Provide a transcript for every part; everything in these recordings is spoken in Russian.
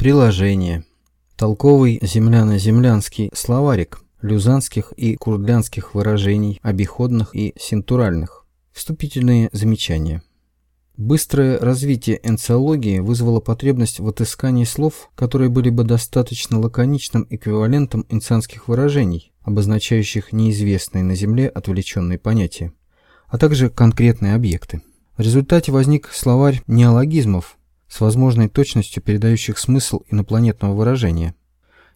Приложение. Толковый земляно-землянский словарик люзанских и курдлянских выражений, обиходных и синтуральных. Вступительные замечания. Быстрое развитие энциологии вызвало потребность в отыскании слов, которые были бы достаточно лаконичным эквивалентом инсанских выражений, обозначающих неизвестные на Земле отвлеченные понятия, а также конкретные объекты. В результате возник словарь неологизмов, с возможной точностью передающих смысл инопланетного выражения.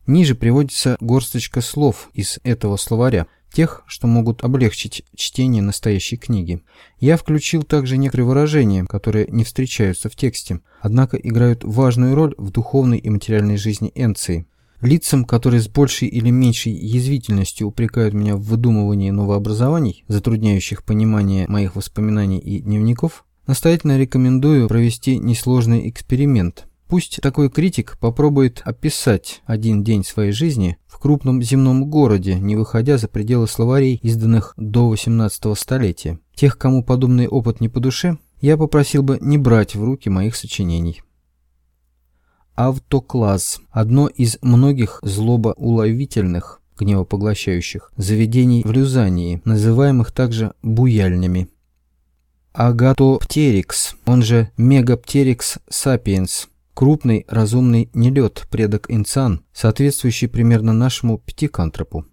Ниже приводится горсточка слов из этого словаря, тех, что могут облегчить чтение настоящей книги. Я включил также некоторые выражения, которые не встречаются в тексте, однако играют важную роль в духовной и материальной жизни Энции. Лицам, которые с большей или меньшей язвительностью упрекают меня в выдумывании новообразований, затрудняющих понимание моих воспоминаний и дневников, Настоятельно рекомендую провести несложный эксперимент. Пусть такой критик попробует описать один день своей жизни в крупном земном городе, не выходя за пределы словарей, изданных до 18 столетия. Тех, кому подобный опыт не по душе, я попросил бы не брать в руки моих сочинений. Автокласс – одно из многих злобоуловительных, гневопоглощающих заведений в Люзании, называемых также буяльнями. Агатоптерикс, он же Мегаптерикс сапиенс, крупный разумный нелет, предок инсан, соответствующий примерно нашему пятикантропу.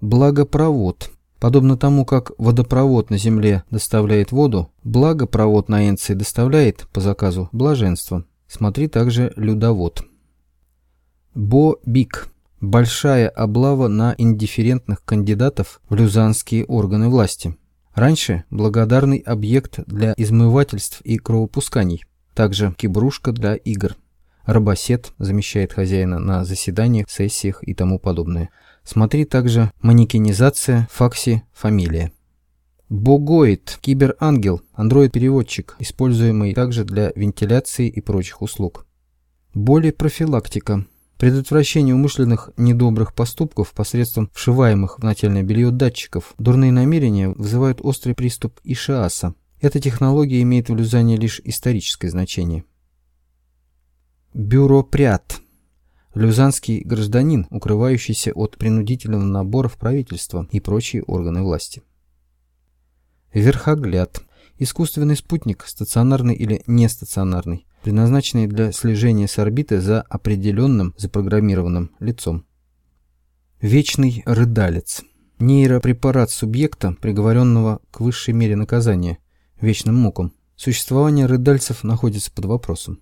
Благопровод. Подобно тому, как водопровод на Земле доставляет воду, благопровод на Энции доставляет, по заказу, блаженство. Смотри также людовод. Бо-бик. Большая облава на индифферентных кандидатов в люзанские органы власти. Раньше благодарный объект для измывательств и кровопусканий, также кибрушка для игр. Рабосет замещает хозяина на заседаниях, сессиях и тому подобное. Смотри также манекенизация, факси, фамилия. Богоид, киберангел, андроид-переводчик, используемый также для вентиляции и прочих услуг. Боли профилактика, Предотвращение умышленных недобрых поступков посредством вшиваемых в нательное белье датчиков. Дурные намерения вызывают острый приступ ишиаса. Эта технология имеет в Люзане лишь историческое значение. Бюропряд. Люзанский гражданин, укрывающийся от принудительного набора в правительство и прочие органы власти. Верхогляд. Искусственный спутник, стационарный или нестационарный, предназначенный для слежения с орбиты за определенным запрограммированным лицом. Вечный рыдалец. Нейропрепарат субъекта, приговоренного к высшей мере наказания, вечным мукам. Существование рыдальцев находится под вопросом.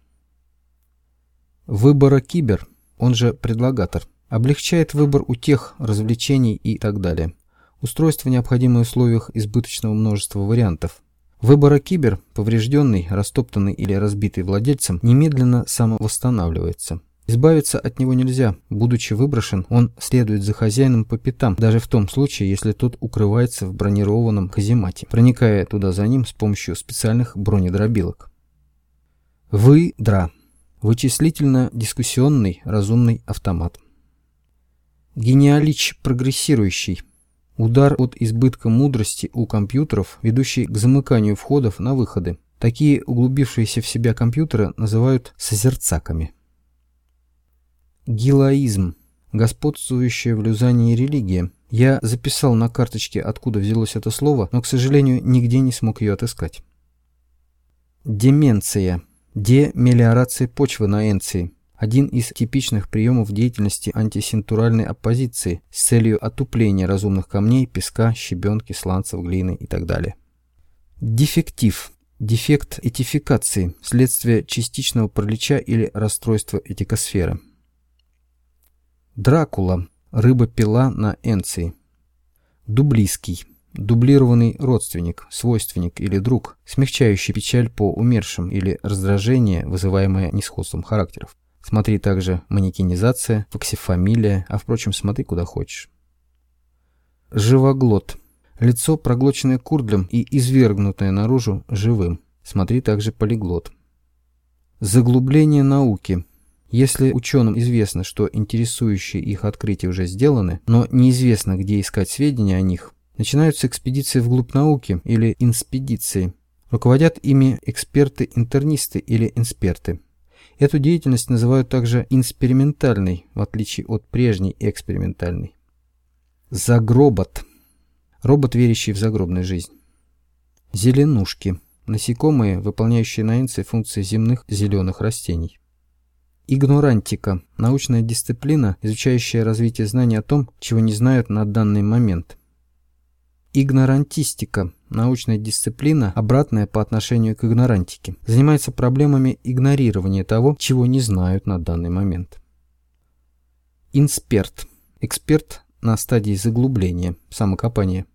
Выбора кибер, он же предлагатор, облегчает выбор утех, развлечений и так далее. Устройство необходимое в условиях избыточного множества вариантов – Выбора кибер, поврежденный, растоптанный или разбитый владельцем, немедленно самовосстанавливается. Избавиться от него нельзя. Будучи выброшен, он следует за хозяином по пятам, даже в том случае, если тот укрывается в бронированном каземате, проникая туда за ним с помощью специальных бронедробилок. Вы-дра. Вычислительно-дискуссионный разумный автомат. Гениалич прогрессирующий. Удар от избытка мудрости у компьютеров, ведущий к замыканию входов на выходы. Такие углубившиеся в себя компьютеры называют созерцаками. Гилаизм. Господствующая в Люзании религия. Я записал на карточке, откуда взялось это слово, но, к сожалению, нигде не смог ее отыскать. Деменция. Демелиорация почвы на Энции один из типичных приемов деятельности антисинтуральной оппозиции с целью отупления разумных камней, песка, щебенки, сланцев, глины и так далее. Дефектив. Дефект этификации, следствие частичного паралича или расстройства этикосферы. Дракула. Рыба-пила на Энции. Дублийский. Дублированный родственник, свойственник или друг, смягчающий печаль по умершим или раздражение, вызываемое несходством характеров. Смотри также манекенизация, фоксифамилия, а впрочем, смотри куда хочешь. Живоглот. Лицо, проглоченное курдлем и извергнутое наружу живым. Смотри также полиглот. Заглубление науки. Если ученым известно, что интересующие их открытия уже сделаны, но неизвестно, где искать сведения о них, начинаются экспедиции вглубь науки или инспедиции. Руководят ими эксперты-интернисты или инсперты. Эту деятельность называют также инспериментальной, в отличие от прежней экспериментальной. Загробот. Робот, верящий в загробную жизнь. Зеленушки. Насекомые, выполняющие на инце функции земных зеленых растений. Игнорантика – научная дисциплина, изучающая развитие знаний о том, чего не знают на данный момент. Игнорантистика – научная дисциплина, обратная по отношению к игнорантике, занимается проблемами игнорирования того, чего не знают на данный момент. Инсперт – эксперт на стадии заглубления, самокопания.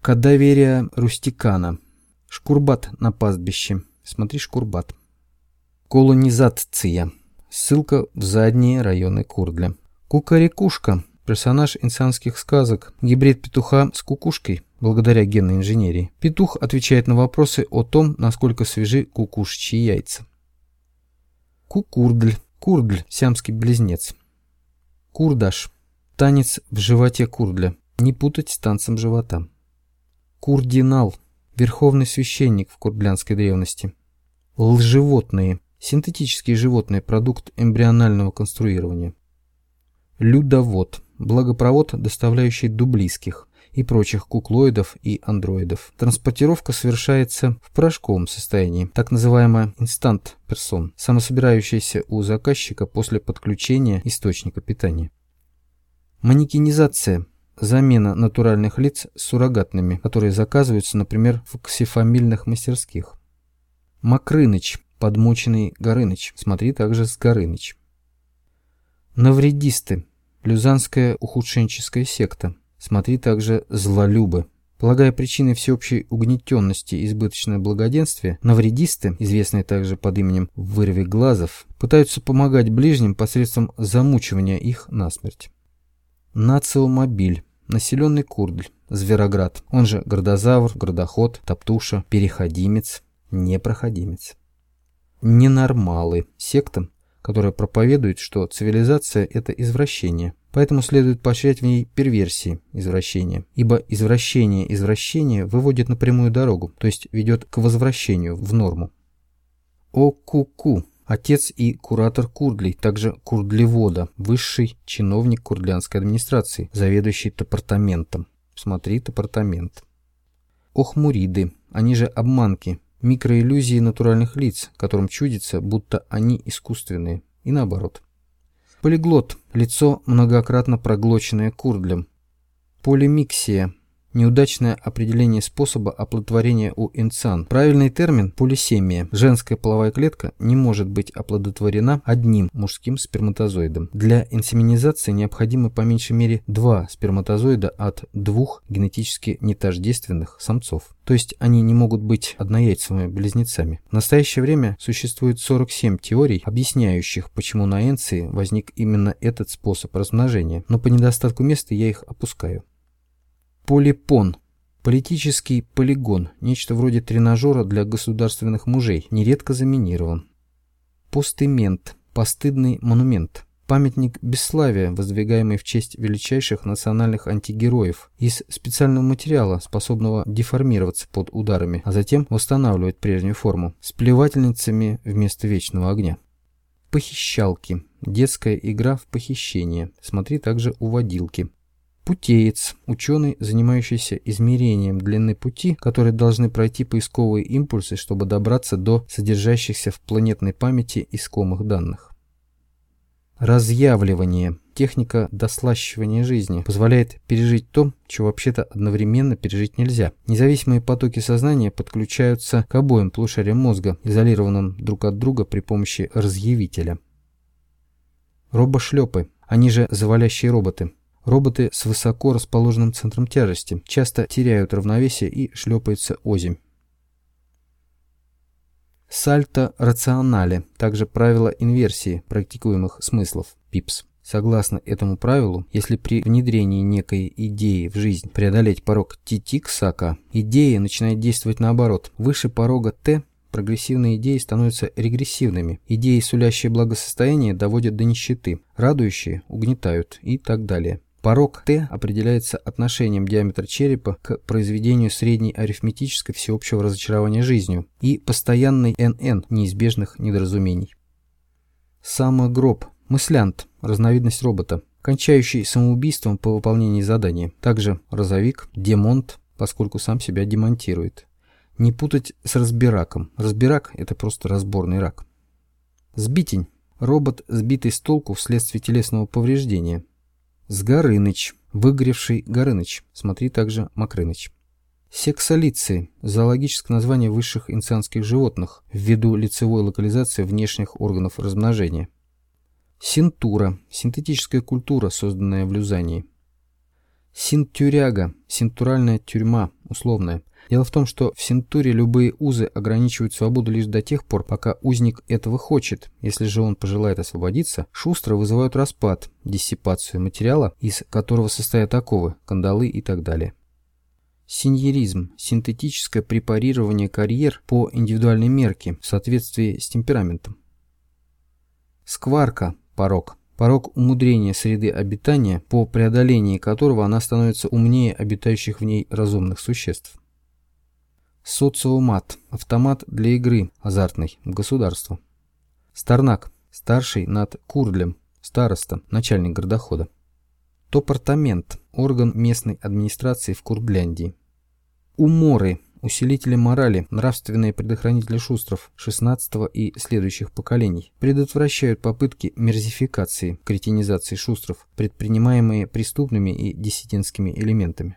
Кадаверия рустикана – шкурбат на пастбище, смотри шкурбат. Колонизация. Ссылка в задние районы Курдля. Кукарекушка. Персонаж инсанских сказок. Гибрид петуха с кукушкой, благодаря генной инженерии. Петух отвечает на вопросы о том, насколько свежи кукушечьи яйца. Кукурдль. Курдль. Сиамский близнец. Курдаш. Танец в животе курдля. Не путать с танцем живота. Курдинал. Верховный священник в курдлянской древности. Лжевотные. Синтетический животный продукт эмбрионального конструирования. Людовод – благопровод, доставляющий дублийских и прочих куклоидов и андроидов. Транспортировка совершается в порошковом состоянии, так называемая инстант персон, самособирающаяся у заказчика после подключения источника питания. Манекенизация – замена натуральных лиц суррогатными, которые заказываются, например, в ксифамильных мастерских. Макрыныч Подмоченный Горыныч. Смотри также с Горыныч. Навредисты. Люзанская ухудшенческая секта. Смотри также злолюбы. Полагая причиной всеобщей угнетенности избыточное благоденствие, навредисты, известные также под именем «вырви глазов», пытаются помогать ближним посредством замучивания их насмерть. Нациомобиль. Населенный Курдль. Звероград. Он же Гордозавр, Гордоход, Топтуша, Переходимец, Непроходимец ненормалы, секта, которая проповедует, что цивилизация – это извращение. Поэтому следует поощрять в ней перверсии извращения, ибо извращение извращения выводит на прямую дорогу, то есть ведет к возвращению в норму. О-ку-ку – отец и куратор Курдлей, также курдлевода, высший чиновник курдлянской администрации, заведующий департаментом. Смотри департамент. Охмуриды, они же обманки, микроиллюзии натуральных лиц, которым чудится, будто они искусственные, и наоборот. Полиглот – лицо, многократно проглоченное курдлем. Полимиксия Неудачное определение способа оплодотворения у инсан. Правильный термин – полисемия. Женская половая клетка не может быть оплодотворена одним мужским сперматозоидом. Для инсеминизации необходимы по меньшей мере два сперматозоида от двух генетически нетождественных самцов. То есть они не могут быть однояйцевыми близнецами. В настоящее время существует 47 теорий, объясняющих, почему на Энции возник именно этот способ размножения, но по недостатку места я их опускаю. Полипон. Политический полигон, нечто вроде тренажера для государственных мужей, нередко заминирован. Постымент. Постыдный монумент. Памятник бесславия, воздвигаемый в честь величайших национальных антигероев, из специального материала, способного деформироваться под ударами, а затем восстанавливать прежнюю форму, с плевательницами вместо вечного огня. Похищалки. Детская игра в похищение. Смотри также уводилки. Путеец – ученый, занимающийся измерением длины пути, которые должны пройти поисковые импульсы, чтобы добраться до содержащихся в планетной памяти искомых данных. Разъявливание – техника дослащивания жизни, позволяет пережить то, чего вообще-то одновременно пережить нельзя. Независимые потоки сознания подключаются к обоим полушариям мозга, изолированным друг от друга при помощи разъявителя. Робошлепы, они же завалящие роботы – Роботы с высоко расположенным центром тяжести часто теряют равновесие и шлепаются озимь. Сальто рационале, также правило инверсии практикуемых смыслов, ПИПС. Согласно этому правилу, если при внедрении некой идеи в жизнь преодолеть порог Титиксака, идея начинает действовать наоборот. Выше порога Т прогрессивные идеи становятся регрессивными. Идеи, сулящие благосостояние, доводят до нищеты. Радующие угнетают и так далее. Порог Т определяется отношением диаметра черепа к произведению средней арифметической всеобщего разочарования жизнью и постоянной НН неизбежных недоразумений. Самогроб, мыслянт, разновидность робота, кончающий самоубийством по выполнении задания. Также розовик, демонт, поскольку сам себя демонтирует. Не путать с разбираком. Разбирак – это просто разборный рак. Сбитень – робот, сбитый с толку вследствие телесного повреждения. Сгорыныч – выгоревший Горыныч. Смотри также Макрыныч. Сексолиции – зоологическое название высших инцианских животных ввиду лицевой локализации внешних органов размножения. Синтура – синтетическая культура, созданная в Люзании. Синтюряга – синтуральная тюрьма, условная. Дело в том, что в синтуре любые узы ограничивают свободу лишь до тех пор, пока узник этого хочет. Если же он пожелает освободиться, шустро вызывают распад, диссипацию материала, из которого состоят оковы, кандалы и так далее. Синьеризм – синтетическое препарирование карьер по индивидуальной мерке в соответствии с темпераментом. Скварка порог. Порог умудрения среды обитания, по преодолении которого она становится умнее обитающих в ней разумных существ. Социомат – автомат для игры, азартной, государство. Старнак – старший над Курдлем, староста, начальник городохода. Топартамент – орган местной администрации в Курдляндии. Уморы Усилители морали, нравственные предохранители шустров 16 и следующих поколений предотвращают попытки мерзификации, кретинизации шустров, предпринимаемые преступными и диссидентскими элементами.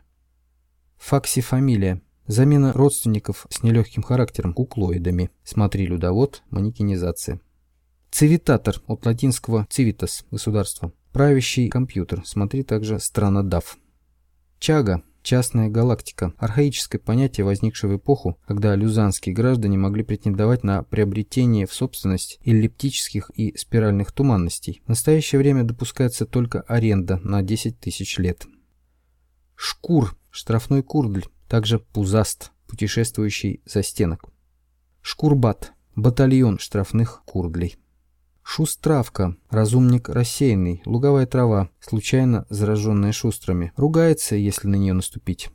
Факсифамилия. Замена родственников с нелегким характером куклоидами. Смотри людовод, манекенизация. Цивитатор от латинского civitas – государство. Правящий компьютер. Смотри также страна DAF. Чага Частная галактика – архаическое понятие, возникшее в эпоху, когда люзанские граждане могли претендовать на приобретение в собственность эллиптических и спиральных туманностей. В настоящее время допускается только аренда на 10 тысяч лет. Шкур – штрафной курдль, также пузаст, путешествующий за стенок. Шкурбат – батальон штрафных курдлей. Шустравка, разумник рассеянный, луговая трава, случайно зараженная шустрами. Ругается, если на нее наступить.